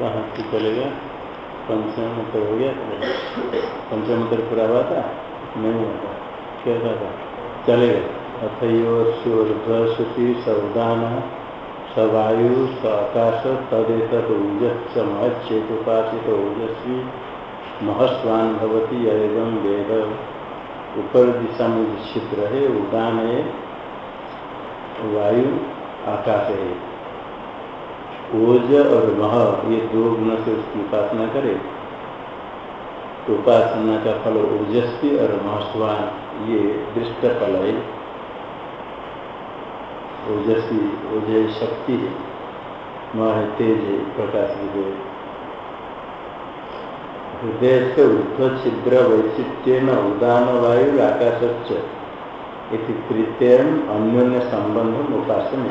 कहाँ से चलेगा पंचम मंत्र हो गया। पंचम मंत्र पूरा हुआ था? नहीं हुआ था। क्या था? चलेगा अथयोर्ध्वसती सवदान सवायु स आकाश तदेत ऊर्जस्मचेतुपासित ओजस्वी महस्वान भवती एवं वेद। ऊपर दिशा में छिद्र है उदान है वायु आकाश। है ओज और मह, ये दो गुण से उसकी उपासना करे तो उपासना का फल ओजस्वी और महस्वान ये दृष्ट फल है। ओजस्वी ओज शक्ति है। मह तेज है प्रकाश है हृदय से ऊर्ध छिद्र वैचित्र्यन उदान वायु आकाश तृतीय अन्योन्य संबंध उपासन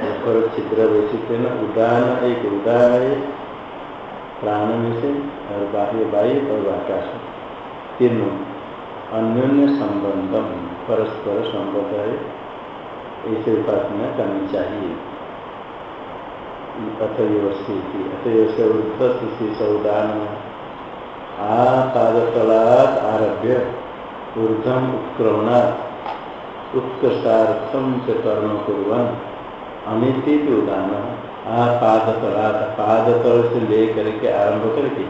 ऊपर छिद्र वैचित्र न उदान एक उदान है, प्राण में से और बाह्य वायु और आकाश तीनों अन्योन्य संबंधम, परस्पर संबंध है। ऐसे उपासना करनी चाहिए। अथयोशी अथयोश ऊर्धि सौदान आपादतलात् आरभ्य ऊर्धम उत्क्रमणात् उत्कृष्टार्थम च कर्म कुर्वन् अनिति उदान आपादतलात् पादतल से ले करके आरंभ करके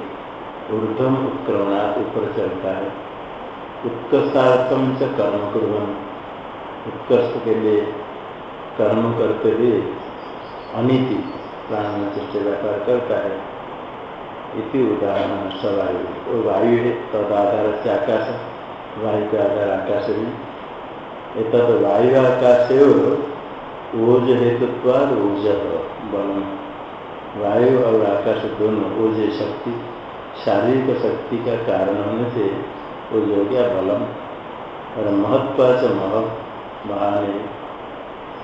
ऊर्धम उत्क्रमणा ऊपर चलता है। उत्कृष्टार्थम से कर्म कुर्बन उत्कृष्ट के लिए कर्म करते हुए अनिति प्राण चर्चा व्यापार करता है। इति उदाहरण सवायु वो वायु है, तद आधार से आकाश वायु का आधार आकाश भी तद वायु आकाश ओज हेतुत्वाद ओज बलम। वायु और आकाश दोनों ओज शक्ति शारीरिक शक्ति का कारण होने से ओज हो गया बलम। और महत्व च मह महान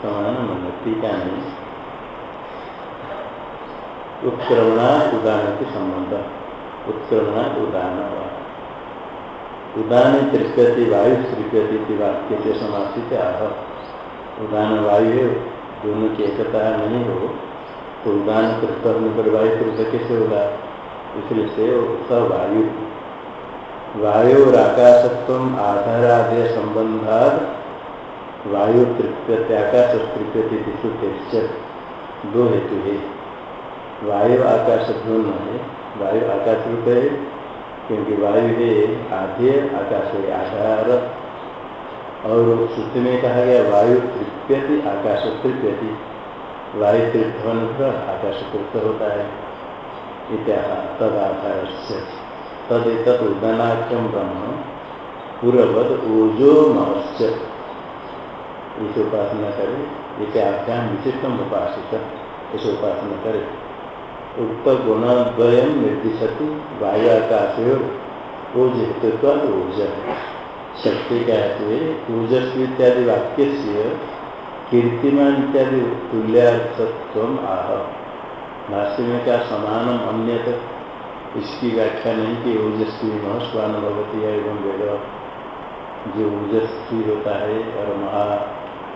समान मन टीका में उत्क्रमणा उदान के संबंध। उत्क्रमणा उदान उदाहरण तृप्यति वायु तृप्यति वाक्य से समासित आह। उदान वायु दोनों की एकता नहीं हो। तो उदान करने पर वायु कृत कैसे होगा? इसलिए से सब वायु। वायु और आकाशत्व आधारादय संबंधाद वायु तृप्यते आकाश दिशुते दो हेतु है। वायु आकाश दोनों है। वायु आकाश रूप है, क्योंकि वायु है आधे, आकाश है आधार। और श्रुति में कहा गया वायु तृप्यति आकाश तृप्यति वायु तृप्त होने आकाश तृप्त होता है तदाधार से तदेत उदनाख्यम ब्रह्म पूर्ववद ओजो महस्य इसे उपासना करे इसे आख्यान विशिष्टम उपासित इसे उपासना करे। उक्त गुणद्वय निर्दिशति वायु आकाश ओज हेतु ओज शक्ति का है ऊर्जस्वी इत्यादि वाक्य से कीर्तिमान इत्यादि तुल्यार्थत्व आह। भाष्य में क्या समानम अन्य इसकी व्याख्या नहीं कि ओजस्वी महस्वान भगवती है एवं वेद जो ऊर्जस्वी होता है और महा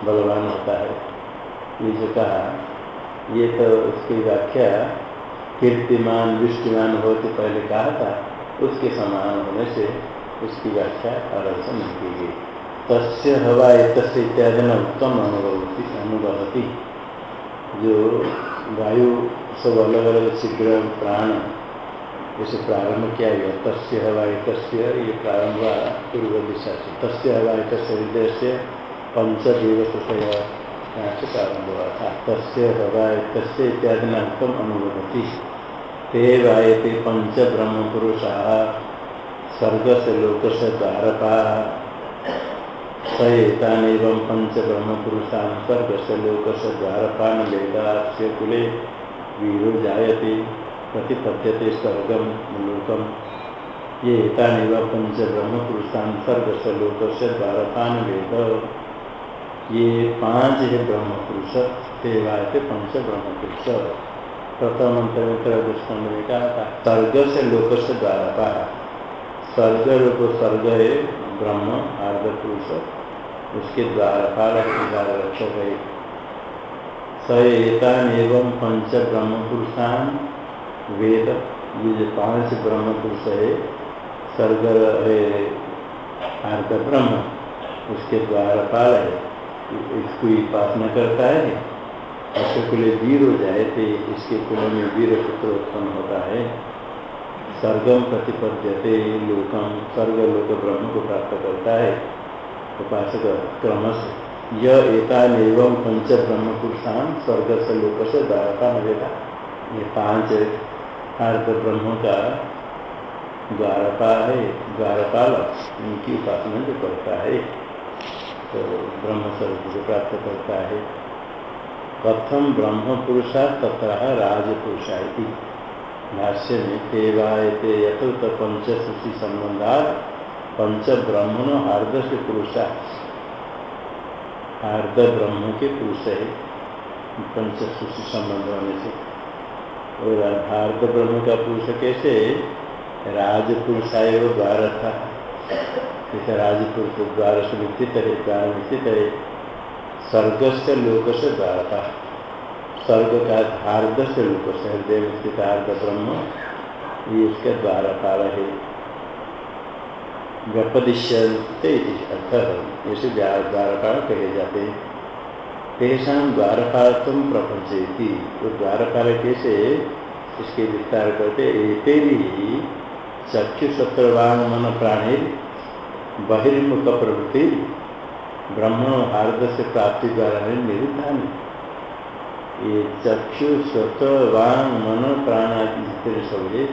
महाबलवान होता है। ये जो कहा, ये तो उसकी व्याख्या कीर्तिमान, दृष्टिमान होते पहले कहा था, उसके समान होने से उसकी व्याख्या अलग से नहीं की गई। तस्य हवा तस् इत्यादि न उत्तम अनुभवती अनुभवती। जो वायु, सब अलग अलग शीघ्र प्राण, जैसे प्रारंभ किया गया, तस्य हवा तस्य ये प्रारंभ पूर्व दिशा से। तस्य हवा तस्य हृदय से पंचदेव यहाँ से प्रारंभ हुआ था। तस्य हवा तस्य इत्यादि न उत्तम अनुभवती। ते वायते पंच ब्रह्म पुरुषा स्वर्ग से लोक से द्वारपा सहितान एवं पंच ब्रह्म पुरुषान स्वर्ग से लोक से द्वारपान वेदास्य कुले वीरो जायते, प्रतिपद्यते स्वर्गम लोकम ये एतान पंच ब्रह्म पुरुषान स्वर्ग से लोक से द्वारपान वेद ये पाँच है ब्रह्म पुरुष सेवायते पंच ब्रह्म पुरुष प्रथम मंत्र में त्रयोदश में कहा था स्वर्ग से लोक से द्वारपा स्वर्ग रूप स्वर्ग है ब्रह्म आर्द पुरुष उसके द्वारा, पालक द्वारा रक्षक है स एवं पंच ब्रह्म पुरुषान वेद, ये जो पाँच ब्रह्म पुरुष है, स्वर्ग है आर्थ ब्रह्म, उसके द्वारा पाल है। इसको उपासना करता है। कुल वीर हो जाए तो इसके कुल में वीर पुत्र उत्पन्न होता है। स्वर्गम प्रतिपद्यते लोकम स्वर्ग लोक ब्रह्म को प्राप्त करता है। उपासक क्रम से यह एवं पंच ब्रह्म पुरुषान स्वर्ग से लोक से द्वारका मिलेगा ये पाँच अर्ध ब्रह्म का द्वारपाल है। द्वारपाल इनकी उपासना जो करता है तो ब्रह्म स्वरूप को प्राप्त करता है। कथम ब्रह्म पुरुषा तथा राजपुरुषा भाष्य में तेवायते यथोत पंचशी संबंधा पंच ब्रह्मण हार्द से पुरुषा हार्द ब्रह्म के पुरुष है। पंचशी संबंध होने से। और हार्द ब्रह्म का पुरुष कैसे? राजपुरुषाय द्वार था। जैसे राजपुरुष द्वार से स्थित है द्वार में है स्वर्ग से लोक से द्वारका स्वर्ग का हार्द से लोक से हृदय स्थित हार्द ब्रह्म ये उसके द्वारपाल है व्यपदिश्यते अर्थ ऐसे द्वारपाल कहे जाते हैं। तेषा द्वारपाल तुम प्रपंच वो द्वारपाल कैसे? इसके विस्तार करते एते भी चक्षु सत्रवान मन प्राणी बहिर्मुख प्रवृत्ति ब्रह्म हार्द से प्राप्ति द्वारा निरुद्धान ये चक्षु स्वत वांग मन प्राण आदि जितने सब ये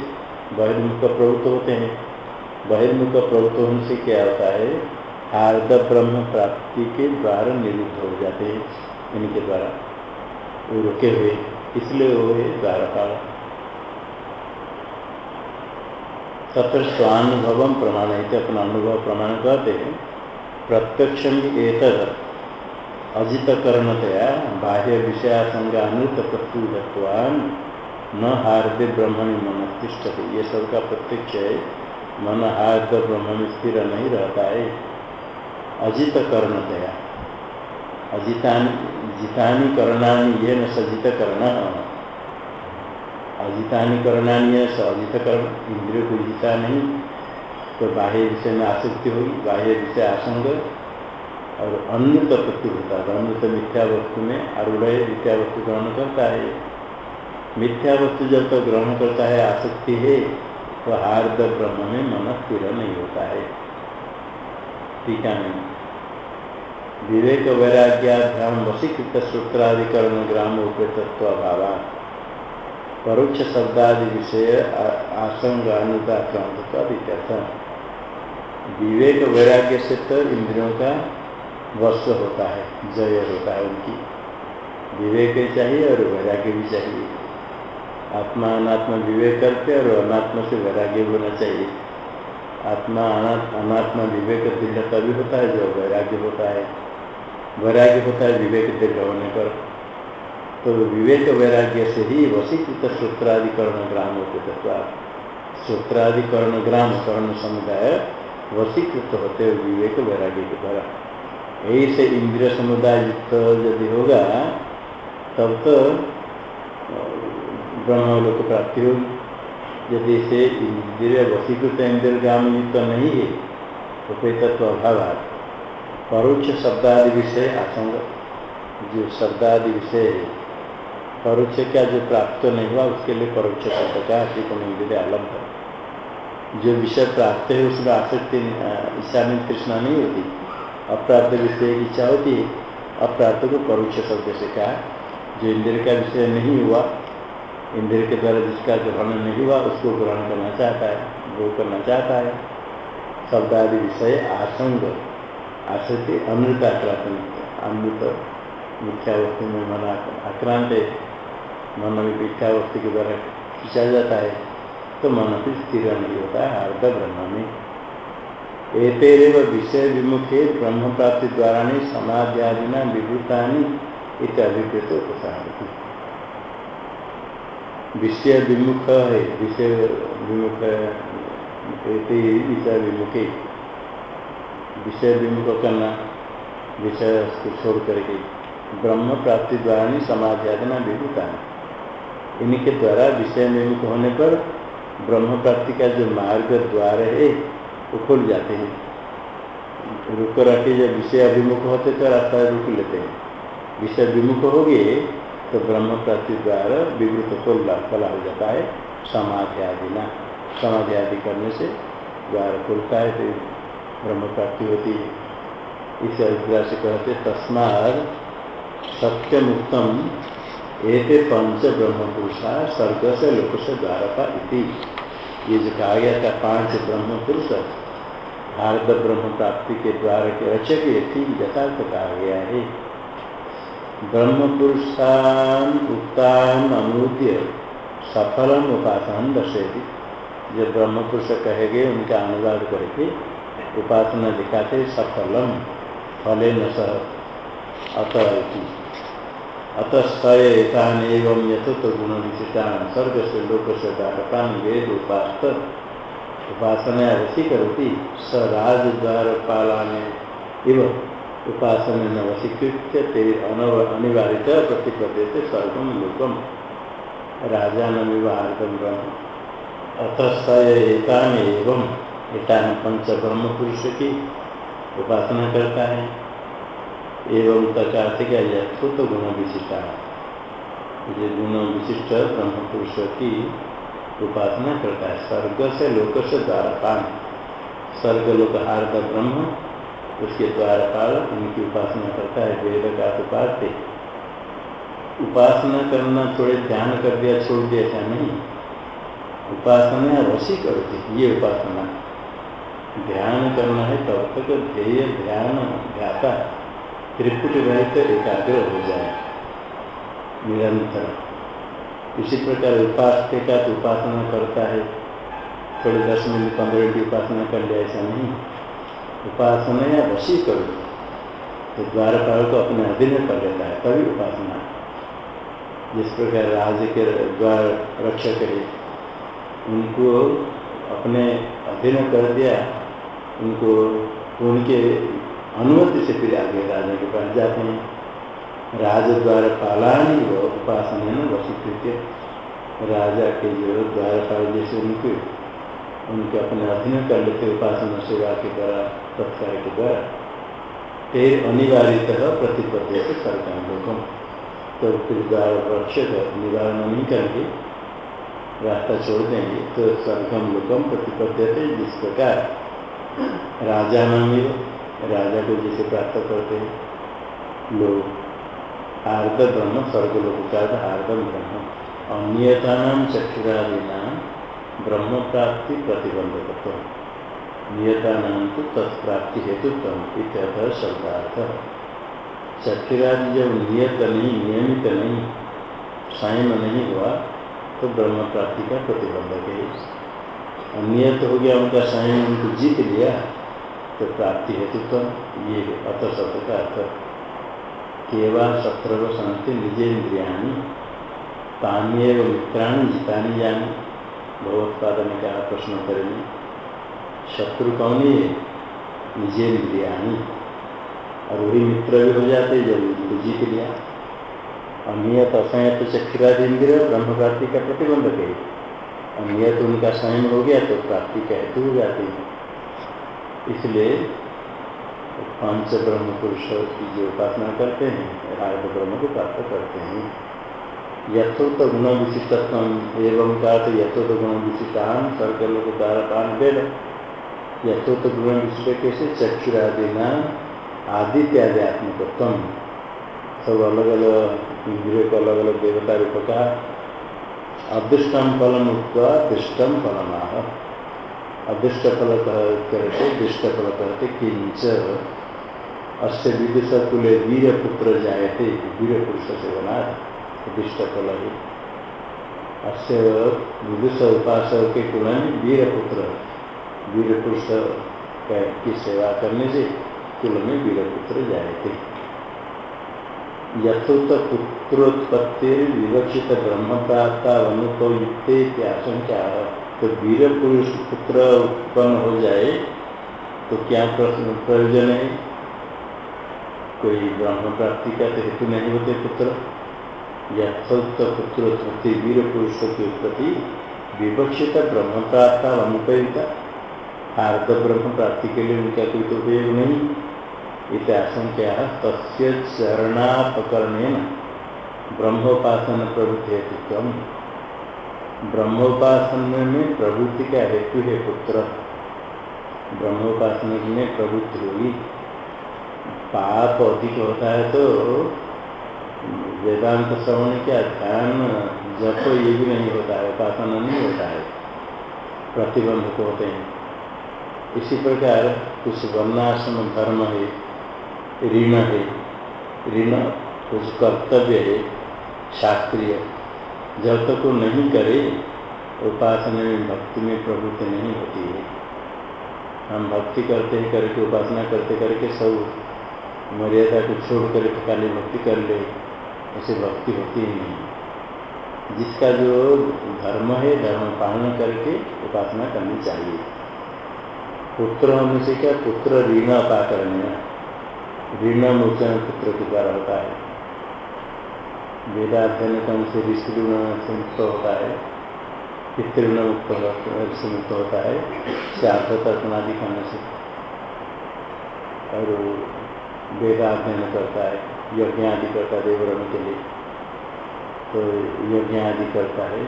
बहिर्मुख प्रवृत्त होते हैं बहिर्मुख प्रवृत्त होने से क्या होता है? हार्द ब्रह्म प्राप्ति के द्वारा निरुद्ध हो जाते हैं इनके द्वारा। वो रुके हुए, इसलिए वो है द्वारपाल। तत्र स्वानुभव प्रमाण है अपना अनुभव प्रमाण कहते हैं। प्रत्यक्ष में एक अजितकरणतया बाह्य विषयासंगानुत प्रत्युतवान न हार्द ब्रह्म में मन तिष्ठते। ये सबका प्रत्यक्ष है मन हार्द ब्रह्म में स्थिर नहीं रहता है। अजित करणतया अजितानि जितानि करणानि ये न सजित करण अजितानि करणानि ये स अजित करण इंद्रिय को जीता नहीं। तो बाह्य विषय में आसक्ति होगी। बाह्य विषय आसंग और अन्य तो प्रति होता है अन्य तो मिथ्या वस्तु में आरूढ़ मिथ्या वस्तु ग्रहण करता है। मिथ्या वस्तु जब तक ग्रहण करता है, आसक्ति है तो हार्द ब्रह्म में मन स्थिर नहीं होता है। टीका में विवेक वैराग्याभ्याम वशीकृत सूत्राधिकरण, ग्राम उपतत्व अभाव परोक्ष शब्दादि विषय आसंग अनुदाक्रांत का विवेक वैराग्य से तो इंद्रियों का वश होता है, जय होता है उनकी। विवेक चाहिए और वैराग्य भी चाहिए। आत्मा अनात्मा विवेक करते और अनात्मा से वैराग्य होना चाहिए। आत्मा अनात्मा विवेक दृढ़ तभी होता है, जो वैराग्य होता है। वैराग्य होता है विवेक दृढ़ होने पर। तो विवेक वैराग्य से ही वसीकृत सूत्राधिकरण ग्राम होते सूत्राधिकरण ग्राम कर्ण समुदाय वसीकृत होते विवेक वैराग्य के द्वारा। यही से इंद्रिय समुदाय युक्त यदि होगा, तब तो ब्रह्मलोक प्राप्ति होगी। यदि से इंद्रिय वशीकृत इंद्रिय ग्राम युक्त नहीं है तो कोई तत्व अभाव परोक्ष शब्दादि विषय आसंग। जो शब्दादि विषय है, परोक्ष क्या जो प्राप्त नहीं हुआ, उसके लिए परोक्ष शब्द का अधिक इंद्रिय अलग जो विषय प्राप्त है, उसमें आसक्ति में तृष्णा नहीं होती। अप्राप्त विषय की इच्छा होती है अप्राप्त को परोक्ष शब्द से कहा जो इंद्र का विषय नहीं हुआ, इंद्र के द्वारा जिसका ग्रहण नहीं हुआ, उसको ग्रहण करना चाहता है, वो करना चाहता है। शब्द आदि विषय आसंग, आसक्ति अमृत आक्रांत, अमृत मिथ्या वस्तु में मन आक्रांत है। मन में मिथ्या वस्तु के द्वारा खींचा जाता है तो मन भी स्थिर नहीं होता है अर्ध ब्रह्म में। एतेरव विषय विमुखे ब्रह्म प्राप्ति द्वारा समाध्यादिना विभूता इत्याभिप्रेत उपसारती विषय विमुख है, विषय विमुख विषय विमुखे। विषय विमुख करना, विषय को छोड़ करके। ब्रह्म प्राप्ति द्वारा समाधि आदना विभूता इनके द्वारा विषय विमुख होने पर ब्रह्म प्राप्ति का जो मार्ग द्वार है वो खुल जाते हैं। रुक रखे जब विषय अभिमुख होते तो रास्ता रुक लेते हैं। विषय विमुख हो गए तो ब्रह्म प्राप्ति द्वारा विवृत खुला खुला हो जाता है। समाधि आदि ना। समाधि आदि करने से द्वार खुलता है तो ब्रह्म प्राप्ति होती है। इस अभिप्राय से कहते तस्माद सत्यम उत्तम एते पंच ब्रह्म पुरुषा स्वर्ग से लोक से द्वारका इति। ये जो कहा गया था, पाँच ब्रह्म पुरुष भारत ब्रह्म प्राप्ति के द्वार के रचक, ये ठीक यथार्थ कहा गया है। ब्रह्म पुरुषान उत्तान अनुद्य सफलम उपासन दर्शेगी जो ब्रह्म पुरुष कहे गए उनका अनुवाद करके उपासना दिखाते सफलम, फले न सह, अतः अतस्तन एवं यथोत गुण विशिष्टान स्वर्ग से लोक से दारकान वेद उपास्त उपासना वशी करोति स राजद्वार पालाने इव उपासन न वशीकृत्य ते अनिवार्य प्रतिपद्य से स्वर्गम लोकम राजानमिवाहतम ब्रह्म अतस्त एवं एतान पंच ब्रह्म पुरुष की उपासना करता है। एवं तक क्या यथोत गुण विशिष्टा ये गुण विशिष्ट ब्रह्म पुरुष की उपासना करता है। स्वर्ग से लोक से द्वारपाल। स्वर्ग लोक हार्द ब्रह्म, उसके द्वारपाल उनकी उपासना करता है, वेद का उपास्य उपासना करना थोड़े ध्यान कर दिया, छोड़ दिया, ऐसा नहीं। उपासना वशी करती ये उपासना। ध्यान करना है, तब तक ध्येय ध्यान ध्याता त्रिपुट रहित एकाग्र हो जाए। निरंतर। इसी प्रकार उपास्य का तो उपासना करता है। थोड़े दस मिनट, पंद्रह मिनट उपासना कर लिया ऐसा नहीं। उपासना या वशी करो। तो द्वारपाल को अपने अधीन कर लेता है, तभी उपासना। जिस प्रकार राज्य के द्वार रक्षक है उनको अपने अधीन कर दिया, उनको उनके अनुमति से फिर आगे राजा के पास जाते हैं। राज द्वार पालानी व उपासना वशीकृत्य राजा के जो द्वारपाल जैसे उनके उनके अपने अधीन कर लेते उपासना सेवा के द्वारा तत्कार के द्वारा। फिर अनिवार्यतः प्रतिपद्य से सरकार लोगों तो फिर द्वार रक्षक निवारण नहीं करके रास्ता छोड़ देंगे तो सरगम लोकम प्रतिपद्य जिस प्रकार राजा नाम राजा को जैसे प्राप्त करते हैं, लोग आर्द ब्रह्म, स्वर्ग लोग का आर्दम ब्रह्म अन्यता नाम चक्षुरादि नाम ब्रह्म प्राप्ति प्रतिबंधक नियता नाम तो तत्प्राप्ति हेतुत्व इत्यर्थ शब्दार्थ। चक्षुरादि जब नियत नहीं, नियमित नहीं, संयम नहीं हुआ तो ब्रह्म प्राप्ति का प्रतिबंधक है। नियत हो गया उनका संयम, उनको जीत लिया। तो प्राप्ति हेतु तो ये अत शब्द का अर्थ केवल शत्रु शांति निजेन्द्रिया तानी एवं मित्राणी जितानी जानी भगवत्पाद ने कहा प्रश्न करेंगे। शत्रु कौन है निजे निजेन्द्रिया और वही मित्र भी हो जाते जब उनको जीत लिया। अनियत असंयत चक्षुरादि इंद्रिय ब्रह्म प्राप्ति का प्रतिबंधक है। अनियत उनका संयम हो गया तो प्राप्ति का हेतु हो जाती है। इसलिए पाँच ब्रह्म पुरुष की जो उपासना करते हैं आयुध ब्रह्म को प्राप्त करते हैं। यथोत गुण विशिष्टत्व एवं का तो यथोत गुण विशिष्टान सर्ग लोग द्वारा वेद यथोत गुण विशिष्ट कैसे चक्षुरादि नाम आदित्याध्यात्मिकत्व सब अलग अलग इंद्रियों को अलग अलग देवता रूप का अदृष्टम फलम उत्तर दृष्टम फलमाह। अदृष्ट फल कहते दृष्ट फल कहते किंच अस्य विदुष कुले वीर पुत्र जायते वीर पुरुष से बना दृष्ट फल है। अस्य विदुष उपासक के कुल में वीर पुत्र वीर पुरुष की सेवा करने से कुल में वीर पुत्र जायते। यथोत पुत्रोत्पत्ति विवक्षित ब्रह्म प्राप्त अनुपयुक्त आशंका तो वीर पुरुष पुत्र उत्पन्न हो जाए तो क्या प्रश्न प्रयोजन है? कोई ब्रह्म प्राप्ति का तो हेतु नहीं होते पुत्र। यथोक्त पुत्र उत्पत्ति वीर पुरुष की उत्पत्ति विवक्षित ब्रह्म प्राप्त अनुपयुक्ता? हार्द ब्रह्म प्राप्ति के लिए उनका कोई तो उपयोग नहीं। इत आशंका तस्य चरणापकरण ब्रह्मोपासन प्रवृत्ति हेतुत्व ब्रह्मोपासन में प्रवृत्ति का हेतु है पुत्र। ब्रह्मोपासन में प्रवृत्ति होगी पाप अधिक होता है तो वेदांत श्रवण क्या ध्यान जप ये भी नहीं होता है, उपासना नहीं होता है प्रतिबंधक होते हैं। इसी प्रकार कुछ वर्णाश्रम धर्म है, ऋण है। ऋण कुछ कर्तव्य है, शास्त्रीय। जब तक वो नहीं करे, उपासना में, भक्ति में प्रवृत्ति नहीं होती है। हम भक्ति करते ही, करके उपासना करते, करके सब मर्यादा को छोड़ कर खाली भक्ति कर ले उसे भक्ति होती ही नहीं। जिसका जो धर्म है, धर्म पालन करके उपासना करनी चाहिए। पुत्र होने से क्या? पुत्र ऋण करने ऋण मोचन पुत्र के द्वारा होता है। वेदाध्ययन क्रम से ऋषि ऋण से मुक्त होता है पितृण मुक्त से मुक्त होता है, श्राद्ध तर्पण आदि खाने से। और वेदाध्ययन करता है, यज्ञ आदि करता है देवरण के लिए। तो यज्ञ आदि करता है,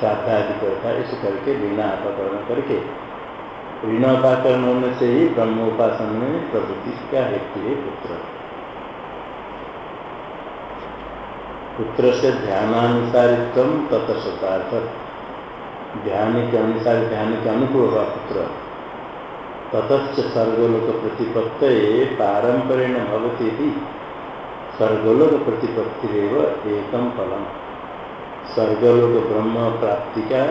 श्राद्ध आदि करता है, इस करके ऋण अपकरण करके। ऋणोपाकरण होने से ही ब्रह्मोपासन में प्रवृत्ति का हेतु है पुत्र। पुत्र से ध्यानानुसारित्व तत्शतार्थ ध्यान के अनुसार ध्यान के अनुकूल हुआ पुत्र। ततच सर्गोलोक प्रतिपत्त पारंपरेण भवती भी स्वर्गलोक प्रतिपत्तिरव एकम फलम। स्वर्गलोक ब्रह्म प्राप्ति का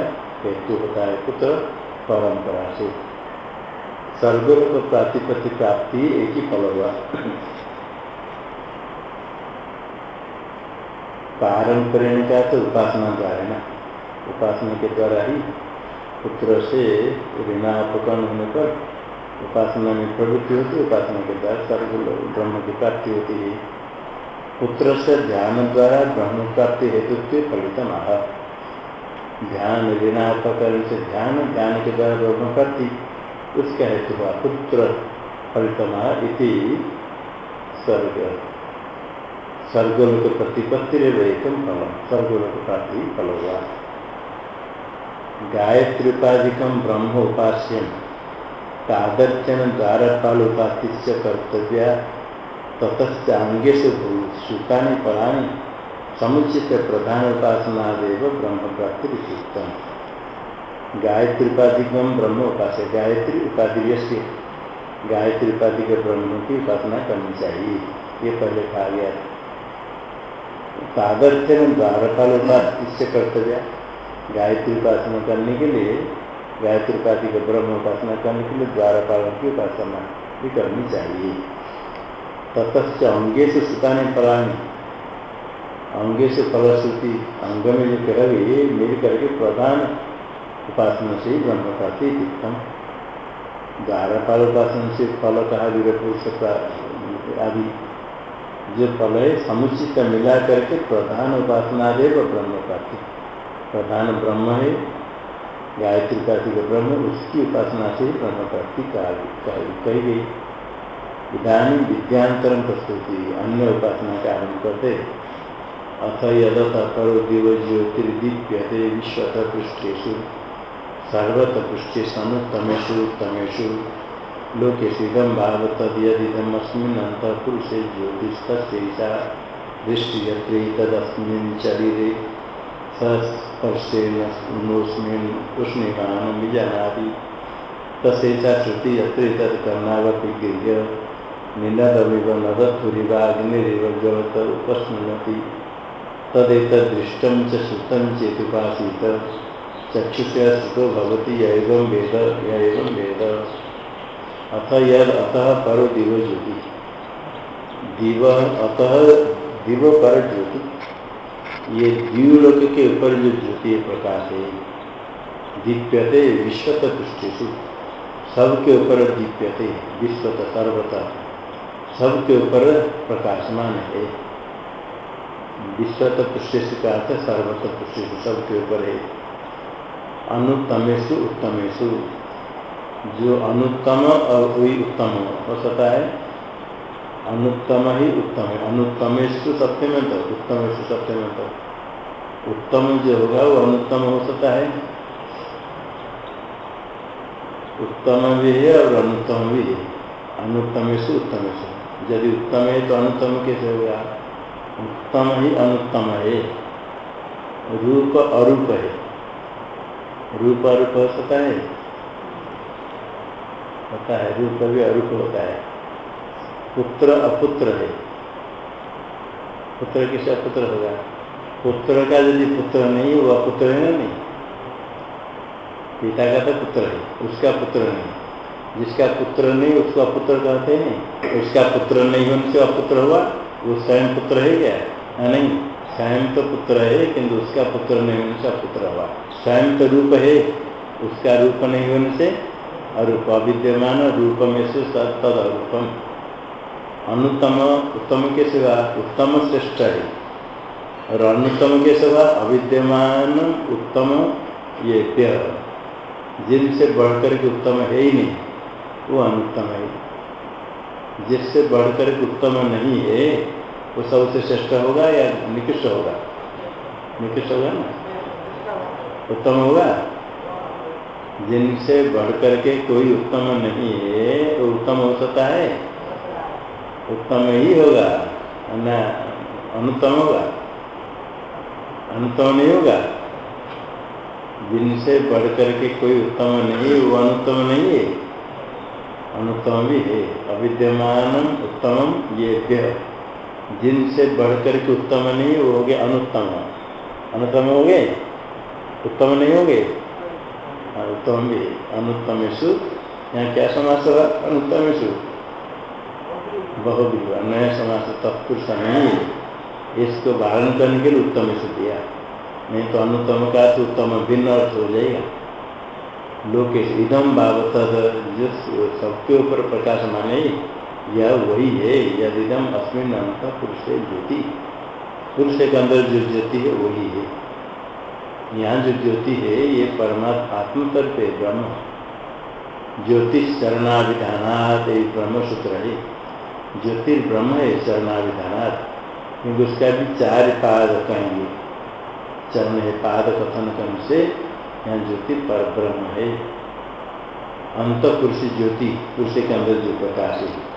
हेतु होता है पुत्र परंपरा से सर्वलोक प्रातिपत्ति प्राप्ति एक ही फल हुआ। पारंपरिक का तो उपासना द्वारा ना। उपासना के द्वारा ही पुत्र से ऋणा ऋणापकरण होने पर उपासना में प्रवृत्ति होती है, उपासना के द्वारा सर्व ब्रह्म की प्राप्ति होती है। पुत्र से ध्यान द्वारा ब्रह्म प्राप्ति हेतु के फलित आह। ध्यान ऋणा ऋणापकरण से ध्यान ध्यान के द्वारा ब्रह्म प्राप्ति, उसका हेतु पुत्र फलितमा इति स्वर्ग। स्वर्गलोक प्रतिपत्ति एकम फल। स्वर्गलोक प्राप्ति फल हुआ। गायत्री गायत्रीपाधिकम ब्रह्म उपास्यम तादर्चन द्वारपाल उपास्य कर्तव्य। ततश्चांगे से सुतानी फलानी। समुचित प्रधान उपासना देव ब्रह्म प्राप्ति विशिष्टम गायत्री उपाधि ब्रह्म उपास गायत्री उपाधि गायत्री उपाधि के ब्रह्म की उपासना करनी चाहिए। ये पहले कहा गया सादर्थ्य द्वारपाल उपास इससे कर्तव्य। गायत्री उपासना करने के लिए, गायत्री उपाधि के ब्रह्म उपासना करने के लिए द्वारपाल की उपासना भी करनी चाहिए। ततच अंगे से सुताने फलानी। अंगे से फलश्रुति अंग में जो कह मिल करके प्रधान उपासना से ही ब्रह्म प्राप्ति उत्तम द्वारपाल उपासना से फल कहा विरपुरुष आदि जो फल है समुचित मिला करके प्रधान उपासना देव ब्रह्म प्राप्ति प्रधान ब्रह्म है, गायत्री का ब्रह्म, उसकी उपासना से ब्रह्म प्राप्ति कही गई। इधानी विद्यांतरम प्रस्तुति, अन्य उपासना का आरंभ करते अथ यदत परो दिव ज्योतिर्दीप्यते विश्वत पृष्ठेशु सर्वत पृष्ठे तमेशु लोकेशु इदम भाव तदिदमस्मिन अंतपुरुषे ज्योतिषा दृष्टि तदस्मिन शरीरे सस्पर्शेनोस्मिन विजानाति तसेचा श्रुति यत्र गृह्य निनदमिव नदत्थुरिवाग्निरिव जलत उपस्मृति तदेतदृष्टं च श्रुतं चेतुपासीत चक्षुषया श्रुतो वेद वेद। अथ यद अतः पर दिव ज्योति। दिव अतः दिव पर ज्योति। ये द्यूलोक के ऊपर जो ज्योति प्रकाश है, दीप्यते विश्वत पृष्ठेशु सबके ऊपर दीप्यते, विश्वत सर्वतः। सबके ऊपर प्रकाशमान है। विश्व पुष्य का अर्थ सर्वत पुष्य सबके ऊपर है। अनुत्तमेशु उत्तमेशु जो अनुत्तम और वही उत्तम हो। सकता है अनुत्तम ही उत्तम है। अनुत्तमेशु सत्यम तो उत्तमेशु सत्यम तो उत्तम जो होगा वो अनुत्तम हो सकता है। उत्तम भी है और अनुत्तम भी है। अनुत्तम से उत्तम से यदि उत्तम है तो अनुत्तम कैसे होगा? उत्तम ही अनुत्तम है। रूप अरूप है। रूप अरूप हो सकता है। होता है रूप भी अरूप होता है। पुत्र अपुत्र है। पुत्र किसे अपुत्र होगा? पुत्र का यदि पुत्र नहीं हुआ पुत्र है ना नहीं? पिता का तो पुत्र है, उसका पुत्र नहीं। जिसका पुत्र नहीं, उसको अपुत्र कहते हैं। उसका पुत्र नहीं होने से अपुत्र हुआ, वो स्वयं पुत्र है क्या? है नहीं। स्वयं तो पुत्र है, किंतु उसका पुत्र नहीं होने से अपुत्र हुआ। स्वयं तो रूप है, उसका रूप नहीं होने से अरूप अविद्यमान रूप में से तद अरूपम अनुत्तम उत्तम के सिवा उत्तम श्रेष्ठ है और अनुतम के सभा अविद्यमान, उत्तम ये प्य जिनसे बढ़कर के उत्तम है ही नहीं, वो अनुत्तम है। जिससे बढ़कर के उत्तम नहीं है, वो सबसे श्रेष्ठ होगा या निकृष्ट होगा? निकृष्ट होगा ना? उत्तम होगा? जिनसे बढ़कर के कोई उत्तम नहीं है तो उत्तम हो सकता है? उत्तम ही होगा ना अनुत्तम होगा, अनुत्तम नहीं होगा। जिनसे बढ़ करके कोई उत्तम नहीं, वो अनुत्तम नहीं है। अनुत्तम भी है। अविद्यमान उत्तम ये जिनसे बढ़ करके उत्तम नहीं, वो हो गए अनुत्तम। अनुत्तम हो गए? उत्तम नहीं हो गए? उत्तम भी अनुत्तमेशु यहाँ क्या समास हुआ? अनुत्तमेशु बहु नया समास तत्पुरुष नहीं इसको वारण करने के लिए उत्तम दिया। नहीं तो अनुत्तम का तो उत्तम भिन्न अर्थ हो जाएगा। लोकेश इधम बाबत जिस सबके ऊपर प्रकाश माने, यह वही है। यद इधम अस्मिन अंत पुरुष ज्योति। पुरुष के अंदर जो ज्योति है, वही है। यहाँ जो ज्योति है, ये परमात्मा आत्मतर्प है, ब्रह्म। ज्योतिष चरणाभिधानात ब्रह्म सूत्र है। ज्योतिर्ब्रह्म है चरणाभिधानात क्योंकि उसका भी चार पाद कहेंगे। चरण है, पाद कथन करने से यहाँ ज्योति पर ब्रह्म है। अंत पुरुष ज्योति, पुरुष के अंदर जो प्रकाश है।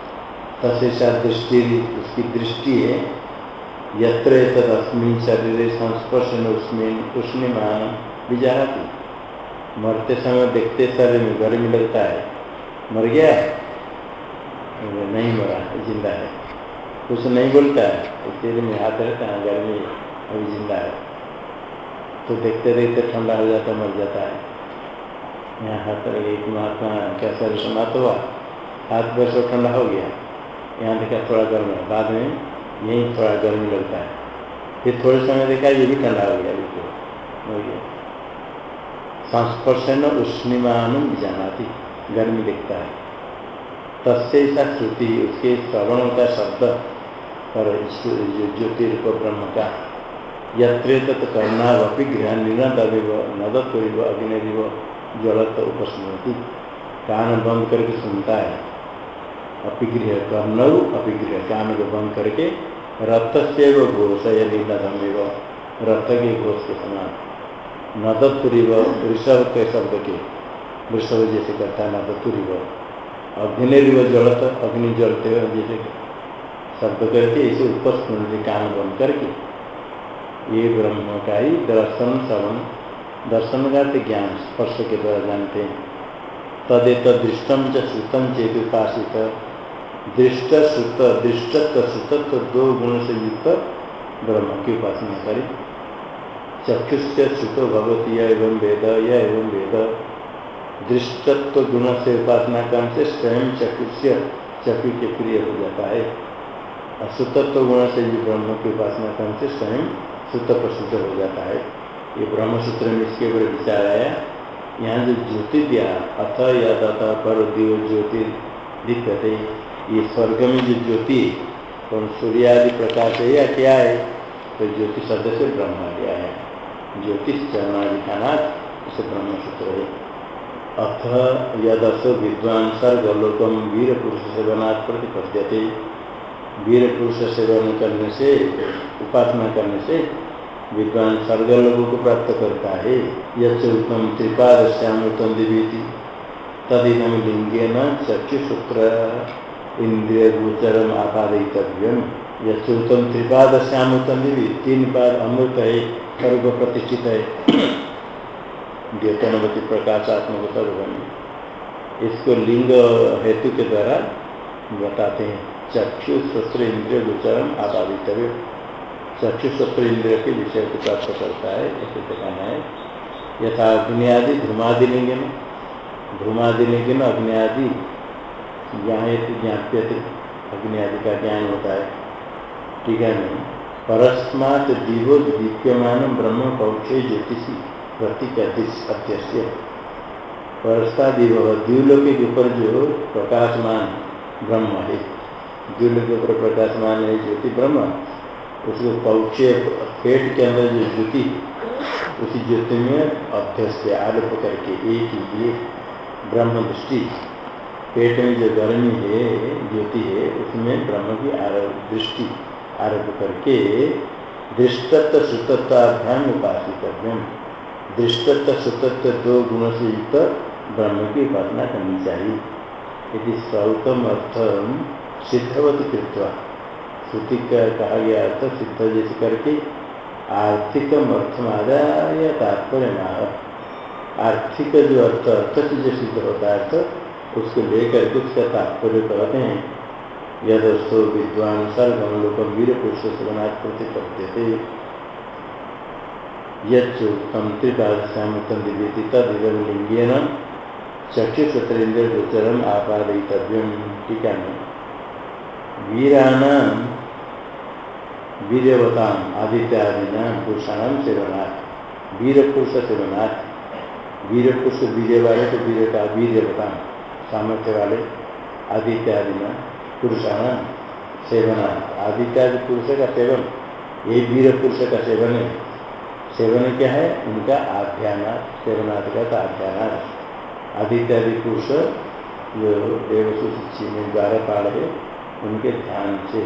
तसेषा दृष्टि, उसकी दृष्टि है। यत्र तदस्मिन शरीर संस्पर्श उसमें उष्णमान विजाती मरते समय देखते शरीर में गर्मी लगता है। मर गया? नहीं मरा, ज़िंदा है। कुछ नहीं बोलता है तेरे में हाथ रहता है, गर्मी अभी ज़िंदा है। तो देखते देखते ठंडा हो जाता मर जाता है। यहाँ हाथ एक महात्मा, क्या सर समाप्त हुआ? हाथ पैर ठंडा हो गया। यहाँ देखा थोड़ा गर्म है। बाद में यहीं थोड़ा गर्मी लगता है। फिर थोड़े समय देखा, ये भी ठंडा हो गया, बिल्कुल। हो गया। संस्पर्शन जाना थी गर्मी दिखता है। तस्से श्रुति, उसके श्रवण का शब्द पर ज्योतिर्प ब्रह्म का, यत्र तत् कर्णावपि गृह निरदविव नदत्व अग्निव ज्वलत उपस्मृति कान बंद करके सुनता है। अपिगृह कर्णव अपिगृह कान को बंद करके रथ से वो घोष यदि नदमेव रथ के घोष के समान। नदतुरीव ऋषभ के शब्द के वृषभ जैसे करता है नदतुरीव अग्निव जलत, अग्नि जलते जैसे शब्द करके इसे उपस्मृति कान बन करके, ये ब्रह्म का ही दर्शन, श्रवण, दर्शन का ज्ञान स्पर्श के द्वारा जानते हैं। तदेत दृष्टम च श्रुतम चेत उपासित। दृष्ट श्रुत दृष्टत्व श्रुतत्व दो गुण से युक्त ब्रह्म की उपासना करें। चक्षुष्य श्रुतो भगवती या एवं वेद, या एवं वेद। दृष्टत्व गुण से उपासना करने से स्वयं चक्षुष्य चक्षु के प्रिय हो जाता है। असुतत्व गुण से भी ब्रह्म की उपासना करने से स्वयं सुत प्रसिद्ध हो जाता है। ये ब्रह्म सूत्र में इसके ऊपर विचार आया। यहाँ जो ज्योति दिया अथ या अथ पर दिव ज्योति दिखते ये स्वर्ग में जो ज्योति, कौन सूर्य आदि प्रकाश है या क्या है तो ज्योति शब्द से ब्रह्म लिया है। ज्योतिष चरणादि का नाथ उसे ब्रह्म सूत्र है। अथ यदस विद्वान सर्गलोकम वीर पुरुष सेवनात् प्रतिपद्यते। वीर पुरुष सेवन करने से, उपासना करने से विद्वान स्वर्गलोकों को प्राप्त करता है। यश उत्तम त्रिपाद श्याम उत्तम दिवी तदिदम लिंगेन चक्षुसूत्र। इंद्रिय गोचरम आपादितव्यम यथोत्तम त्रिपाद श्यामोत्तम भी तीन पाद अमृत है सर्व प्रतिष्ठित है द्योतनवती प्रकाशात्मक सर्वनी इसको लिंग हेतु के द्वारा बताते हैं। चक्षु, शस्त्र, इंद्रिय गोचरम आपादितव्य। चक्षु, शस्त्र, इंद्रिय के विषय को प्राप्त करता है ऐसे दिखाना है। यथा अग्नि आदि धूमादि लिंग में धूमादि लिंग में अग्नि आदि ज्ञात ज्ञाप्य अग्नि आदि का ज्ञान होता है? ठीक है नहीं परस्मात दिवो दीप्यमान ब्रह्म पौक्षे ज्योतिषी प्रतीक अध्यक्ष परस्ता दिव द्व्यूलोक के ऊपर जो प्रकाशमान ब्रह्म है। द्व्यूलोक के ऊपर प्रकाशमान है ज्योति ब्रह्म। उसको पौक्षे पेट के अंदर जो ज्योति, उसी ज्योति में अध्यक्ष आरोप करके एक ही। ब्रह्म दृष्टि। पेट में जो गर्मी है, ज्योति है, उसमें ब्रह्म की दृष्टि आरोप करके दृष्टत्व सुतत्वाभ्याम उपासितव्यम। दृष्टत्व सुतत्व दो गुणों से युक्त ब्रह्म की उपासना करनी चाहिए। यदि सौतम अर्थ सिद्धवत कृत्वा, श्रुति का कहा गया अर्थ सिद्ध जैसे करके आर्थिक अर्थम आदाय तात्पर्य आर्थिक जो अर्थ अर्थ से जो सिद्ध होता है, अर्थ उसको लेकर कुछ का तात्पर्य कहते हैं। यदो विद्वान सर्वम लोक वीर पुरुष से बना प्रति करते थे यम त्रिपादश्याम तंदिव्यति तदिदम लिंगेन चक्षुषत्रेन्द्र गोचरम आपादयितव्यम टीका में वीराणाम वीरवताम आदित्यादिना पुरुषाणाम सेवनाथ वीर पुरुष सेवनाथ वीर पुरुष वीर वाले तो वीर का वीरवताम सामर्थ्य वाले आदि में पुरुषाण सेवना। आदि पुरुष का सेवन, ये वीर पुरुष का सेवन है। सेवन क्या है? उनका आध्याना सेवनाथ का था आध्याना आदित्य आदि पुरुष जो देवसुषि में द्वारपाल है उनके ध्यान से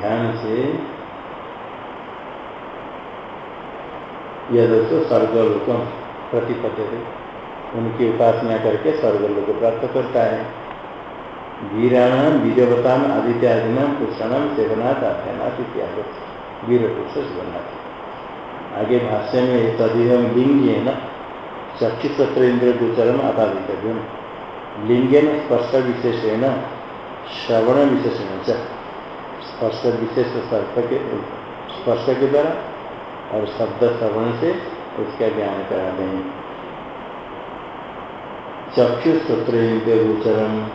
ध्यान से यह दोस्तों स्वर्गलोकम प्रतिपद्य उनकी उपासना करके स्वर्ग को प्राप्त करता है। वीराणाम वीरवताम आदित्य नाम पुरुषाणाम सेवनाथ आख्यानाथ इत्यादि। वीर पुरुष सेवनाथ आगे भाष्य में तदिहम लिंग न चक्षुसत्र इंद्र गोचरम आपादितव्यम। लिंगेन स्पर्श विशेषण श्रवण विशेषण स्पर्श विशेष सर्प के स्पर्श के द्वारा और शब्द श्रवण से उसका ज्ञान कराते हैं चक्षुस्त्र इंद्रिय गोचरम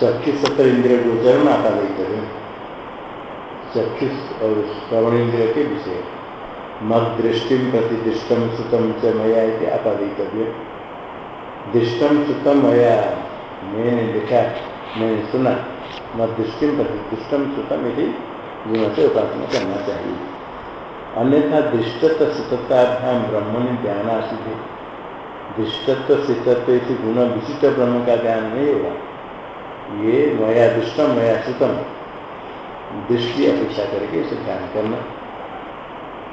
चक्षुस्त्र इंद्रिय गोचरम आपादितव्य चक्षुष और श्रवण इंद्रिय के विषय मद दृष्टि प्रतिदिष्टम सुतम च मया आपादितव्य दृष्टम सुतम मया मैंने लिखा, मैंने सुना। मद दृष्टि प्रतिदिष्टम सुतम यदि गुण से उपासना करना चाहिए। अन्यथा दृष्टत्व सुतताभ्याम ब्रह्मण ज्ञान आसिधे दृष्टत्व सिद्धत्व इसी गुण विशिष्ट ब्रह्म का ज्ञान नहीं होगा। ये मया दुष्टम मया सुतम। दृष्टि अपेक्षा करके इसे ज्ञान करना।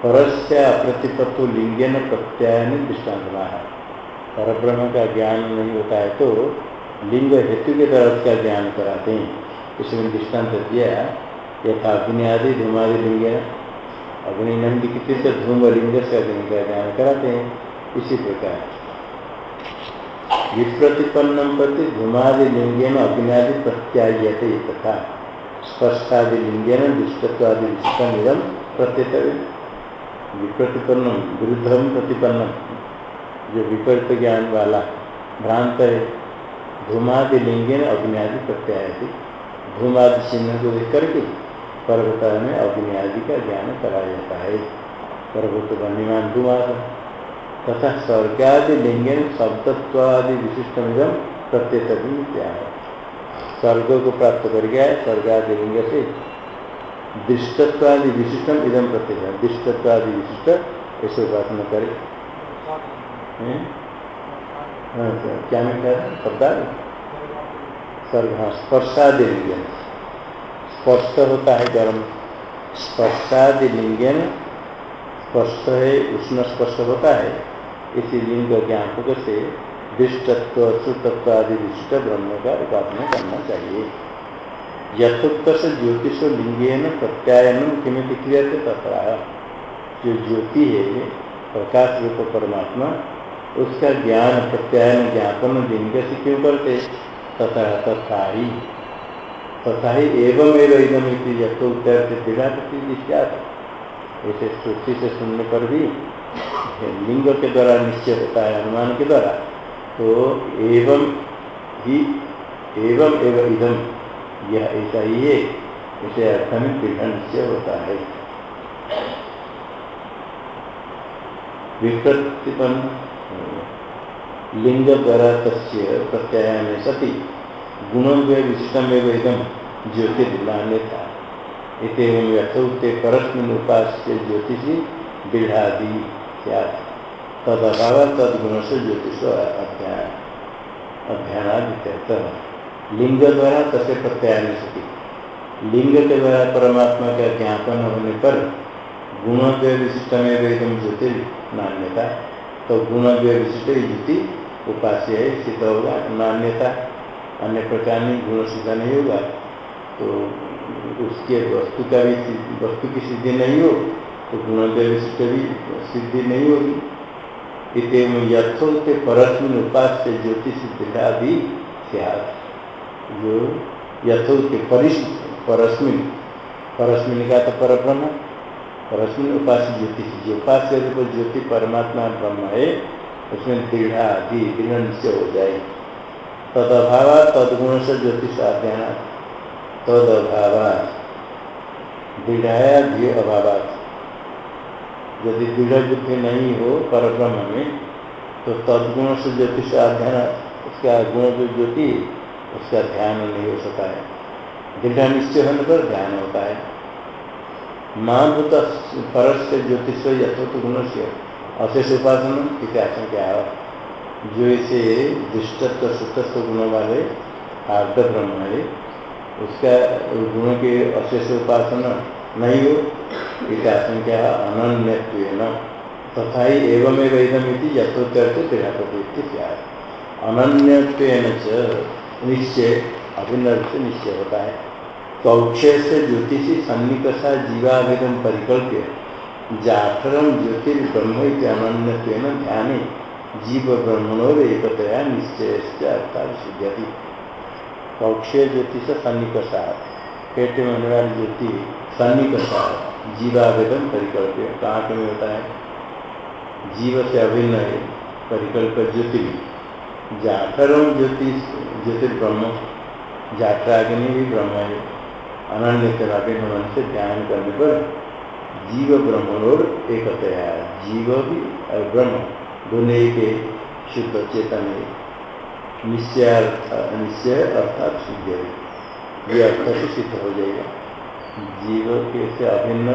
परस्य अप्रतिपत्व लिंगे न प्रत्यायन है पर ब्रह्म का ज्ञान नहीं होता है तो लिंग हेतु के द्वारा उसका ज्ञान कराते हैं। इसमें दृष्टांत दिया यथा अग्नि आदि धूमादि लिंग अग्नि नंदी कितने धूम लिंग से अग्नि का ज्ञान कराते हैं। इसी प्रकार। विप्रतिपन्नम प्रति धूमादिलिंगेन अग्नियादि प्रत्यायते तथा। स्पर्शादिलिंगेन दुष्टत्वादि विशिष्टमिदम प्रत्येत विप्रतिपन्नम विरुद्धम प्रतिपन्नम जो विपरीत ज्ञान वाला भ्रांत है धूमादिलिंगेन अग्नियादि प्रत्यायते धूमादि चिन्ह को देख करके पर्वत में अग्नि आदि का ज्ञान कराया जाता है। पर्वत बन्यमान धूमाद तथा स्वर्गादि लिंगन शब्दत्वादि विशिष्टमिदम प्रत्येक स्वर्ग को प्राप्त कर गया है स्वर्ग आदि लिंग से। दृष्टत्वादि विशिष्टम इदम प्रत्येक दृष्टत्वादि विशिष्ट ऐसे उपासना करे। हाँ, क्या मिलता है शब्दादि? स्वर्ग हाँ स्पर्शादि लिंगन। स्पर्श होता है गर्म। स्पर्शादि लिंगन स्पर्श है उष्ण स्पर्श होता है। इसी लिंग ज्ञापक से दृष्टत्व सुतत्व आदि विशिष्ट ब्रह्म का उपासना करना चाहिए। यथोक्त से ज्योतिष लिंगेन प्रत्यायन किमित क्रिया से तथा जो ज्योति है, प्रकाश रूप परमात्मा, उसका ज्ञान प्रत्यायन ज्ञापन लिंग से क्यों करते? तथा तथा ही तथा ही एवं एवं एकदम यथोत्तर से दृढ़ा ऐसे श्रुति से सुनने पर भी लिंग के द्वारा निश्चय होता है, अनुमान के द्वारा। तो एवं ही, एवं एवं इधम यह ऐसा ही है, इसे अर्थ में दृढ़ निश्चय होता है। विप्रतिपन, लिंग द्वारा तस्य प्रत्याय में सती, गुणों वे विशिष्टम एवं एकदम ज्योतिर्लान्य था इतम यथोक्ते परस्मिन उपास्य ज्योतिषी दृढ़ादि क्या तद अभाव तदगुण से ज्योतिष अध्ययन अध्ययनादित्य लिंग द्वारा तसे प्रत्यायन सती लिंग के द्वारा परमात्मा का ज्ञापन होने पर गुण द्वय विशिष्ट में वेदम ज्योति नान्यता तो गुण द्वय विशिष्ट ज्योति उपास्य है, सिद्ध होगा नान्यता अन्य प्रकार में गुण सिद्ध नहीं होगा तो उसके वस्तु का भी वस्तु की सिद्धि नहीं हो तो गुण द्वय विशिष्ट भी सिद्धि नहीं होगी। इतम यथोक्त परस्मिन उपास्य ज्योतिष दृढ़ादि जो यथोक्त परिश, परस्मिन परस्मिन का तो पर ब्रह्म परस्मिन उपास्य ज्योतिष जो उपास्य रूप ज्योति परमात्मा ब्रह्म है, उसमें दृढ़ादि दृढ़ निश्चय हो जाए तद अभाव तदगुण से ज्योतिष अध्ययन तद अभाव ध्यय अभाव यदि दृढ़ बुद्धि नहीं हो पर ब्रह्म में तो तदगुण से ज्योतिष अध्ययन, उसका गुण जो ज्योति, उसका ध्यान नहीं हो सकता है। दृढ़ निश्चय होने पर ध्यान होता है। माँ भूत परस से ज्योतिष यथोत गुण से अशेष उपासन इतिहास क्या है। जो इसे दुष्टत्व सुतत्व गुण वाले आर्ध ब्रह्म है, उसका गुण के अशेष उपासना नहीं हो आशंका अनन्य तथा ही एवं इदम यथोत्तर क्रीड़ापति अनन्य निश्चय अभिन्न से निश्चय होता है। कौक्षय से ज्योतिषी सन्निकषा जीवाभिगम परिकल्प्य जाठरम ज्योतिर्ब्रह्म अनन्य ध्यान जीव ब्रह्मणोर एकतया निश्चय से अर्थात सिद्ध्यति। कौक्षय ज्योतिष सन्निकषा पेट में होने वाली ज्योति सन्निकषा जीवावेदन परिकल्प कहाँ के में होता है? जीव से अभिन्न है, परिकल्प ज्योति जाठरम ज्योति ज्योतिर्ब्रह्म। जाठराग्नि भी ब्रह्म है। अनन्य अभिन्न होने से ध्यान करने पर जीव ब्रह्म और एकतया जीव भी और ब्रह्म दोनों एक शुद्ध चेतन है। निश्चय निश्चय अर्थात शुद्ध है। ये अर्थ से सिद्ध हो जाएगा। जीव के से अभिन्न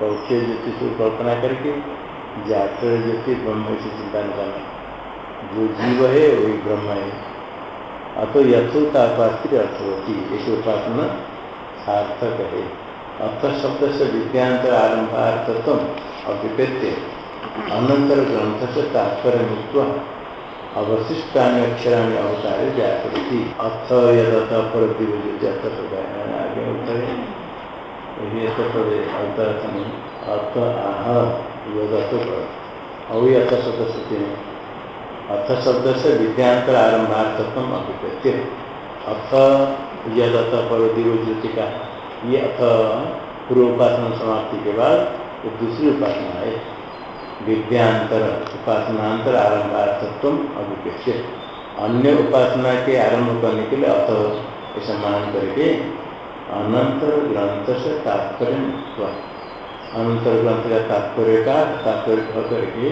पौक्ष ज्योति से कल्पना करके जाकर ज्योति ब्रह्म से चिंता न करना। जो जीव है, वही ब्रह्म है। अतो यथोतापास्त्री अर्थ होती एक उपासना सार्थक है। अर्थ शब्द से विद्यांत आरंभार्थत्व अभिपेत्य अनंतर ग्रंथ से तात्पर्य मुक्त अवशिष्टा अक्षरा अवतारे जाती अथ यदथ पर आगे उत्तर अथ आह अवि अथ शब्द अथ शब्द से विद्यांतर आरंभार्थत्व अभिप्रेत्य अथ यदथ पर दिवज्योति का ये अथ पूर्व उपासना समाप्ति के बाद दूसरी उपासना है। विद्यांतर, उपासनांतर आरंभार्थत्व अभिपेक्ष अन्य उपासना के आरंभ करने के लिए अथ ऐसा मान करके अनंतर ग्रंथ से तात्पर्य अनंतर ग्रंथ का तात्पर्य का तात्पर्य करके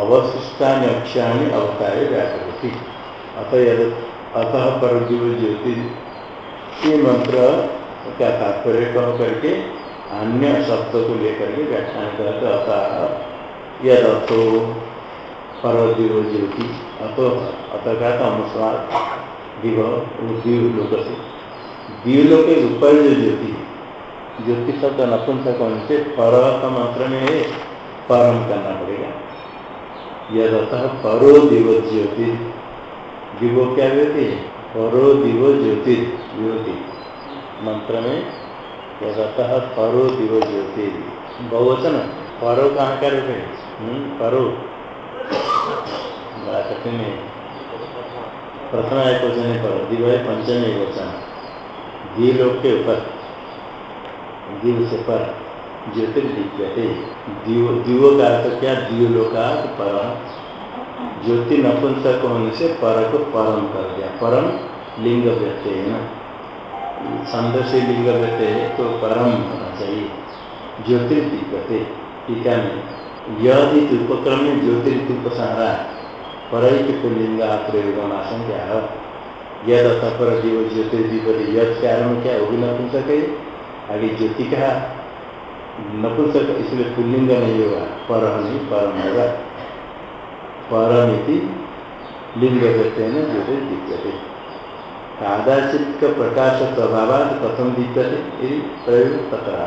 अवशिष्टा अक्षराणी अवतारे व्याकरती अतः यद, अतः पर ज्योति ये मंत्र का तात्पर्य कह करके अन्य शब्द को लेकर के व्याख्यान करते अतः यद अतो पर ज्योति अतो अतः का तो अनुस्वार दिव दिव लोक से दिव लोक के ऊपर जो ज्योति। ज्योति शब्द नपुंसक होने से पर का मंत्र में परम करना पड़ेगा। यद परो दिव ज्योति दिवो क्या ज्योति है परो दिवो ज्योति ज्योति मंत्र में यदतः परो दिवो ज्योति बहुवचन। परो कहाँ का रूप है? परो बड़ा कठिन है प्रथम एक वचन है परो दिव है पंचम एक वचन। द्विलोक के ऊपर। दिव से पर। ज्योतिर्दिव्यते दिव, दिवो का अर्थ क्या? दिवलोका पर। ज्योति नपुंसक होने से पर को परम कर दिया। परम लिंग व्यक्ति है ना? छंद से लिंग व्यक्ति है तो परम होना चाहिए। ज्योतिर्दिव्यते टीका में यदि उपक्रम में पर पुलिंग प्रयोग आशंका यद अथ पर जीव ज्योतिर्दिव्यते यद के आरंभ क्या वो भी नपुंसक है आगे ज्योति कहा नपुंसक इसलिए पुल्लिंग नहीं होगा पर नहीं परम होगा परमिति लिंग कहते हैं ना ज्योतिर्दिव्यते कादाचित का प्रकाश प्रभाव कथम दीप्यते प्रयोग तथा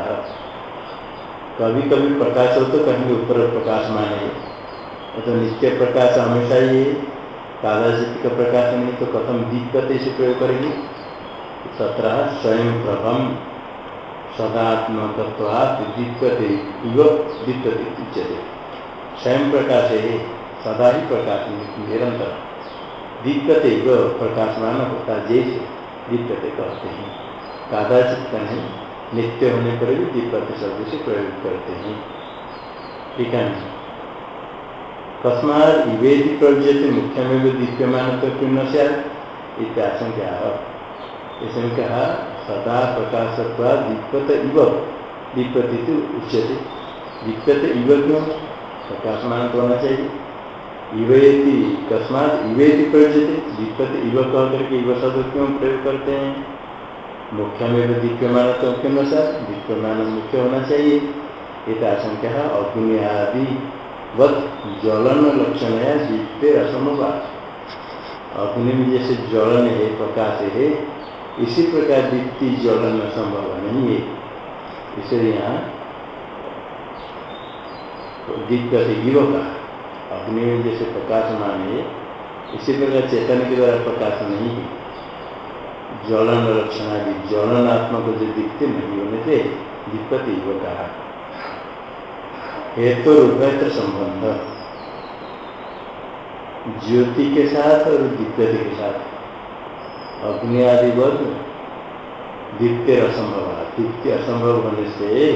कभी कभी प्रकाश हो तो कहीं ऊपर प्रकाश मानेंगे तो नित्य प्रकाश हमेशा ही कादाचित का प्रकाश नहीं तो कथम दीप्यते से प्रयोग करेंगे। सत्रह स्वयं प्रभम सदात्मकत्वात् दीप्यते इव दीप्यते उच्यते स्वयं प्रकाश है, सदा ही प्रकाश निरंतर। दीप्यते इव प्रकाशमान होता जैसे दीप्यते कहते हैं। कादाचित नहीं नित्य होने पर भी दीप्यते शब्द से प्रयोग करते हैं। ठीक है कस्मात इवेदि प्रवजते मुख्य में भी दीप्यमान तो क्यों न इत्याशंका इसमें कहा, सदा प्रकाशत्वा दीप्यत इव। दीप्यति उच्यते। दीप्यत इव क्यों? प्रकाशमान तो होना चाहिए? इवेति कस्मात इवेति प्रयोजते दीप्यत इव कह करके इव शब्द क्यों प्रयोग करते हैं? मुख्य में भी दीप्यमान क्यों न सर दीप्यमान मुख्य होना चाहिए एक आशंका है अग्नि आदि वत ज्वलन लक्षण है दीप्य असमवाद अग्नि में जैसे ज्वलन है प्रकाश है इसी प्रकार दीप्ति ज्वलन संभव नहीं है इसलिए यहाँ दीप्य से युव का अग्नि में जैसे प्रकाशमान है इसी प्रकार चेतन के द्वारा प्रकाश नहीं है। ज्वलन लक्षण आदि ज्वलनात्मक जो दिखते नहीं होने से दिक्कत युव कहा। हेतु रूपयत्र संबंध। ज्योति के साथ और दिक्कत के साथ। अग्नि आदि वर्ग द्वितीय असंभव द्वितीय असंभव होने से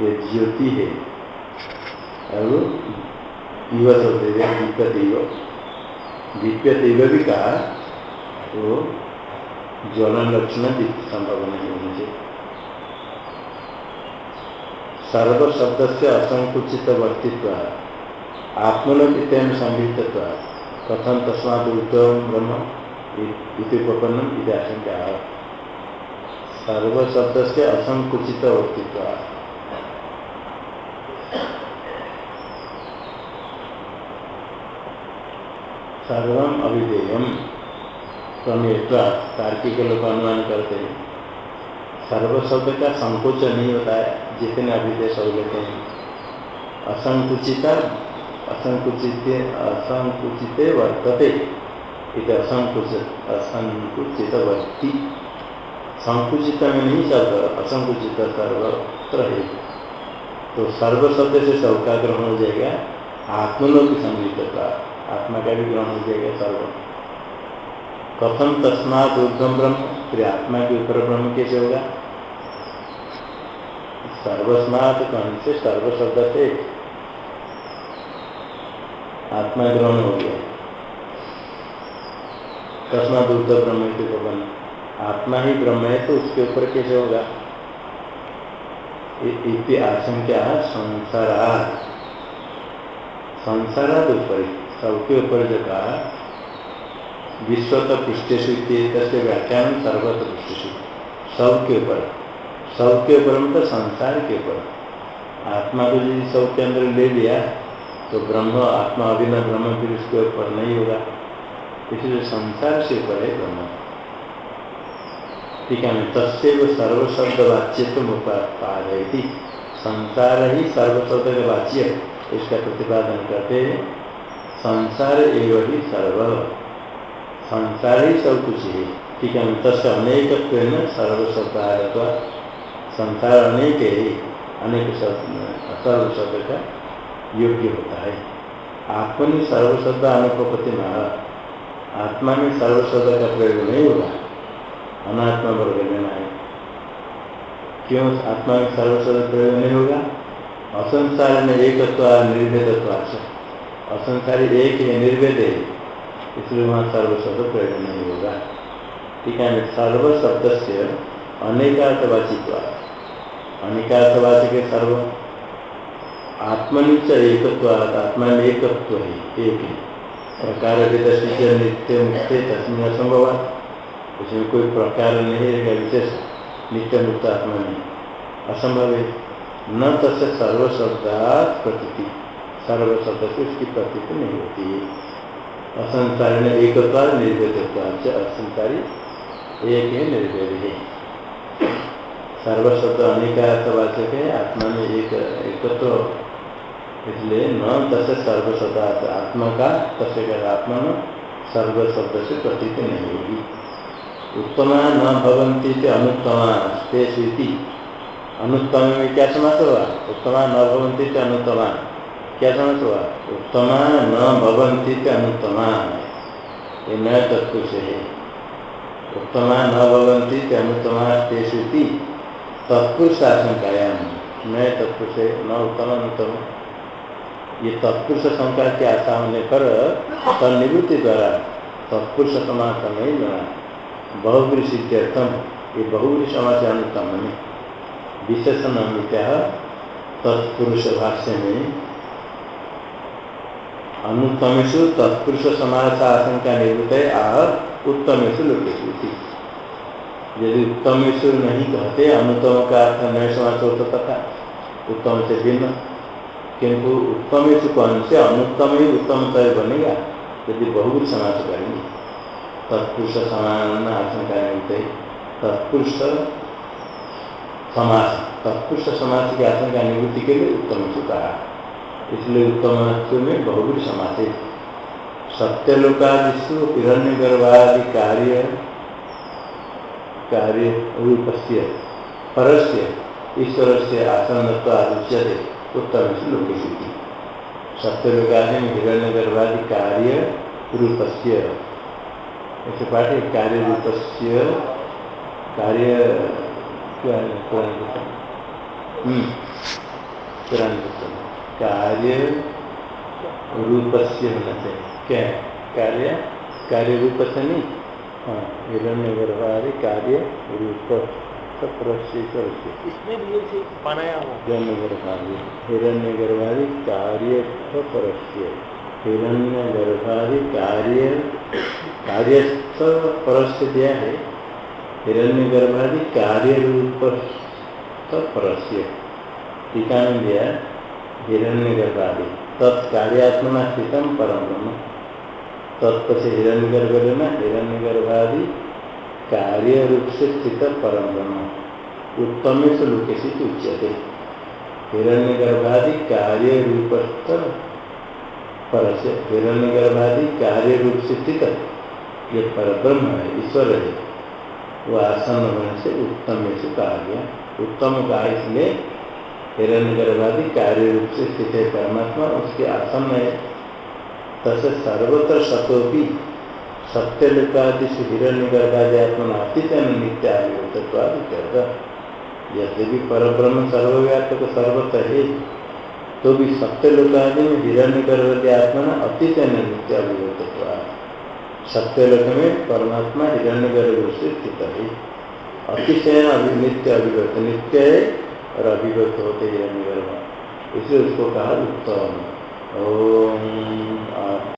ये ज्योति है। और युवा शब्द दिव्य दैव दिव्य दैव भी कहा तो ज्वलन लक्षण भी संभव नहीं होने से सर्व शब्द से असंकुचित वर्तित्व आत्मनित्यन संहित कथम तस्मात उत्तम ब्रह्म उपन्नम इतिहास सर्व शब्द से असंकुचित वर्तित्व। सर्व अभिधेयम प्रमेयत्वा तार्किक लोग अनुमान करते हैं। सर्व शब्द का संकोच नहीं होता है, जितने अभिधेय सब लेते हैं। असंकुचित असंकुचित असंकुचित वर्तते। इत असंकुचित असंकुचित वर्ती। संकुचित में नहीं शब्द असंकुचित सर्वत्र है। तो सर्व शब्द से सबका ग्रहण हो जाएगा आत्मनो की संगीतता आत्मा का भी ग्रहण हो जाएगा सर्व। कथम तस्मात ऊर्धम ब्रह्म? फिर आत्मा के ऊपर ब्रह्म कैसे होगा? सर्वस्मात कौन से सर्व शब्द से आत्मा ग्रहण हो गया। तस्मात ऊर्ध ब्रह्म के भवन आत्मा ही ब्रह्म है तो उसके ऊपर कैसे होगा? इति आशंका संसारा संसारा ऊपर सबके ऊपर जो कहा विश्वत पृष्ठेशु तस्य व्याख्यान सर्वत पृष्ठेशु सब के ऊपर सब के ऊपर मतलब संसार के ऊपर आत्मा को यदि सब के अंदर ले लिया तो ब्रह्म, आत्मा अभिन्न ब्रह्म, फिर उसके ऊपर नहीं होगा। इसलिए संसार से ऊपर है ब्रह्म। ठीक है तस्व सर्वशब्द वाच्य तुम उपाधि संसार ही सर्वशब्द का वाच्य इसका प्रतिपादन करते हैं, संसार एवं ही सर्व। संसार ही सब कुछ है ठीक है तस् अनेक सर्वशब्द संसार अनेक है, अनेक शब्द सर्वशब्द का योग्य होता है। आत्मनि सर्वशब्द अनुपति न। आत्मा में सर्वशब्द का प्रयोग नहीं होगा अनात्मा वर्ग लेना है। क्यों? आत्मा में सर्वस्व प्रयोग नहीं होगा। असंसार में एकत्व, निर्भेदत्व असंसारी एक है, निर्भेद है। इसलिए वहाँ सर्वशब्द प्रयोग नहीं होगा। ठीक है, सर्व शब्द से अनेकार्थवाचित्व। अनेकार्थवाची के सर्व आत्मनिच एकत्व आत्मा में एकत्व है एक। है प्रकार नित्य मुक्त तस्वीर असंभव उसमें कोई प्रकार नहीं रहेगा, विशेष नित्य मुक्त आत्मा में असंभव। है न तस्य सर्वशब्दात प्रतीति। सर्वशब्द से उसकी प्रतीति नहीं होती। है असंसारी ने एक निर्वेद असंसारी एक है निर्वेद है। सर्वशब्द अनेकार्थवाचक है, आत्मा में एक, एकत्व। इसलिए न तस्य सर्वशब्दात आत्मा का, तस्य आत्मा में सर्वशब्द से प्रतीति नहीं होगी। उत्तमा न भवंती अनुत्तमा स्थिति अनुत्तम में क्या समास हुआ उत्तमा न भवंती अनुत्तमा। क्या समास हुआ? उत्तमा न भवंती अनुत्तमा। ये नया तत्व से है। उत्तमा न भवंती अनुत्तमा स्थिति तत्पुरुष आशंकायाम नए तत्व से न उत्तम अनुत्तम। ये तत्पुरुष शंका की आशा होने पर तनिवृत्ति द्वारा तत्पुरुष समाज नहीं बना बहुग्री सिद्ध्यर्थम ये बहुग्री समाज अनुत्तम विशेषण क्या तत्पुरुष भाष्य में अनुत्तमेशु तत्पुरुष समाज आशंका निवृत्त है आह उत्तमेशु लोकेशु यदि उत्तमेशु नहीं कहते, अनुत्तम का अर्थ नए समाज होता तथा उत्तम से भिन्न। किंतु उत्तमेशु कौन से अनुत्तम ही उत्तम तय बनेगा, यदि बहुगुरी समाज करेंगे। तत्पुरुष समान आशंका नहीं तत्पुरुष समाज तत्पुरुष समाज की आशंका निवृत्ति के लिए उत्तम कहा। इसलिए उत्तम में बहुबरी समाज है। सत्यलोकादिशु हिरण्य गर्भादि कार्य कार्य रूप से परस्य ईश्वर से आसन्न आदुच्यते उत्तम से लोकेश सत्यलोकादि में हिरण्य गर्भादि कार्य रूप से ऐसे पाठ कार्य रूप कार्य क्या है हम्म, कार्य रूप से होना चाहिए क्या? कार्य? कार्य रूप से नहीं। हाँ हिरण्य गर्भारी कार्य रूप। इसमें भी बनाया हिरण्य गर्भारी हिरण्य गर्भारी कार्य परस्य हिरण्य गर्भादि कार्य कार्य परस्य दिया है। हिरण्य गर्भादि कार्य रूप परस्य टीका में दिया। हिरण्य गर्भादि तत्कार्यात्मना स्थित परम ब्रह्म। तत्व से हिरण्य गर्भ लेना हिरण्य गर्भादि कार्य रूप से स्थित परम ब्रह्म। उत्तम से लोकेशित उच्यते। हिरण्य गर्भादि कार्य रूप पर से हिरण्य गर्भादि कार्य रूप से स्थित। ये पर ब्रह्म है, ईश्वर है। वो आसन से उत्तम से कहा गया उत्तम का इसलिए हिरण्य गर्भादि कार्य रूप से स्थित है परमात्मा। उसके आसन है तसे सर्वत्र सतोपि सत्य लुकादिश हिरण्य गर्भादि आत्मा अतीत नित्य आयुक्त यदि भी पर ब्रह्म सर्वव्यापक सर्वत्र है तो भी सत्य लोक में हिरण्य गर्भ आत्मा अतीत नित्य अभिभूत सत्य लोक में परमात्मा हिरण्य गर्भ से स्थित है। अतिशय नित्य अभिव्यक्त नित्य है। और अभिव्यक्त होते ही गर्भ इसलिए उसको कहा उत्तम। ओम